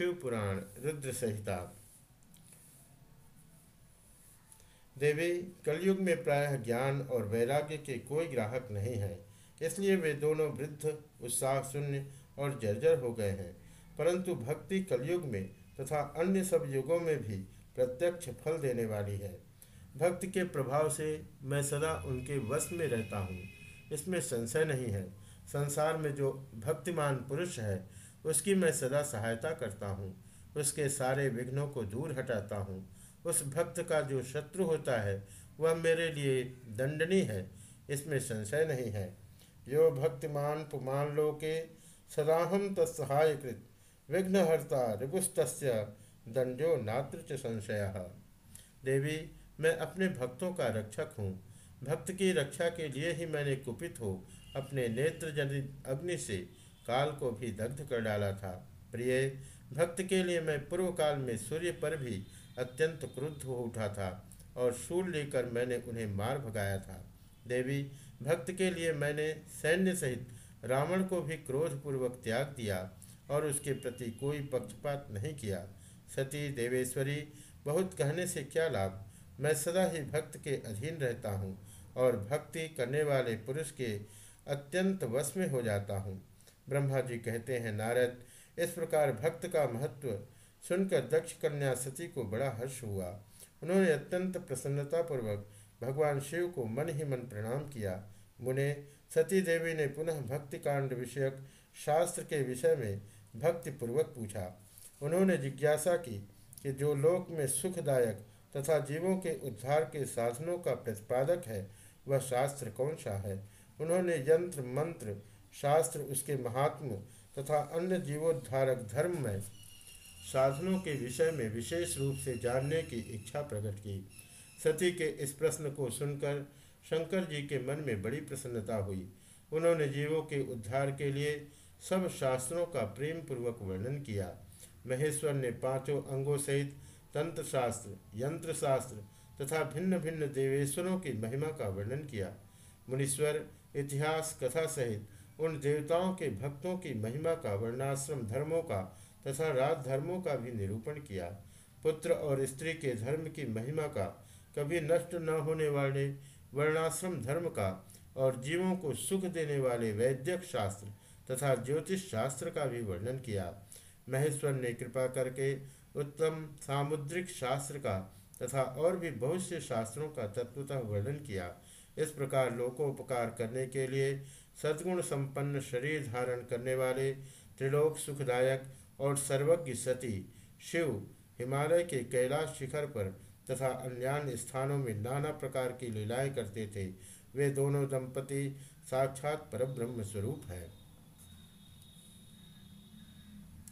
शिव पुराण रुद्र संहिता देवी, कलयुग में प्रायः ज्ञान और वैराग्य के कोई ग्राहक नहीं है, इसलिए वे दोनों वृद्ध उत्साह शून्य और जर्जर हो गए हैं। परंतु भक्ति कलयुग में तथा अन्य सब युगों में भी प्रत्यक्ष फल देने वाली है। भक्ति के प्रभाव से मैं सदा उनके वश में रहता हूँ। इसमें संशय नहीं है। संसार में जो भक्तिमान पुरुष है उसकी मैं सदा सहायता करता हूँ, उसके सारे विघ्नों को दूर हटाता हूँ। उस भक्त का जो शत्रु होता है, वह मेरे लिए दंडनीय है, इसमें संशय नहीं है। यो भक्तिमान पुमान लोके सदाहम तत्सहायकृत विघ्नहर्ता रिगुस्त दंडो नात्र च संशय। देवी, मैं अपने भक्तों का रक्षक हूँ। भक्त की रक्षा के लिए ही मैंने कुपित हो अपने नेत्र जनित अग्नि से काल को भी दग्ध कर डाला था। प्रिय, भक्त के लिए मैं पूर्व काल में सूर्य पर भी अत्यंत क्रुद्ध हो उठा था और शूल लेकर मैंने उन्हें मार भगाया था। देवी, भक्त के लिए मैंने सैन्य सहित रावण को भी क्रोधपूर्वक त्याग दिया और उसके प्रति कोई पक्षपात नहीं किया। सती देवेश्वरी, बहुत कहने से क्या लाभ? मैं सदा ही भक्त के अधीन रहता हूँ और भक्ति करने वाले पुरुष के अत्यंत वश में हो जाता हूँ। ब्रह्मा जी कहते हैं, नारद, इस प्रकार भक्त का महत्व सुनकर दक्ष कन्या सती को बड़ा हर्ष हुआ। उन्होंने अत्यंत प्रसन्नतापूर्वक भगवान शिव को मन ही मन प्रणाम किया। मुने, सती देवी ने पुनः भक्ति कांड विषयक शास्त्र के विषय में भक्तिपूर्वक पूछा। उन्होंने जिज्ञासा की कि जो लोक में सुखदायक तथा जीवों के उद्धार के साधनों का प्रतिपादक है, वह शास्त्र कौन सा है? उन्होंने यंत्र मंत्र शास्त्र उसके महात्म तथा अन्य जीवोद्धारक धर्म में साधनों के विषय में विशेष रूप से जानने की इच्छा प्रकट की। सती के इस प्रश्न को सुनकर शंकर जी के मन में बड़ी प्रसन्नता हुई। उन्होंने जीवों के उद्धार के लिए सब शास्त्रों का प्रेम पूर्वक वर्णन किया। महेश्वर ने पाँचों अंगों सहित तंत्र शास्त्र यंत्र शास्त्र तथा भिन्न भिन्न देवेश्वरों की महिमा का वर्णन किया। मुनीश्वर इतिहास, कथा सहित उन देवताओं के भक्तों की महिमा का वर्णाश्रम धर्मों का तथा राज धर्मों का भी निरूपण किया। पुत्र और स्त्री के धर्म की महिमा का कभी नष्ट न होने वाले वर्णाश्रम धर्म का और जीवों को सुख देने वाले वैद्यक शास्त्र तथा ज्योतिष शास्त्र का भी वर्णन किया। महेश्वर ने कृपा करके उत्तम सामुद्रिक शास्त्र का तथा और भी बहुत से शास्त्रों का तत्वतः वर्णन किया। इस प्रकार लोकोपकार करने के लिए सद्गुण संपन्न शरीर धारण करने वाले, त्रिलोक सुखदायक और सर्वज्ञ सती शिव हिमालय के कैलाश शिखर पर तथा अन्य स्थानों में नाना प्रकार की लीलाएँ करते थे, वे दोनों दंपति साक्षात परब्रह्म स्वरूप हैं।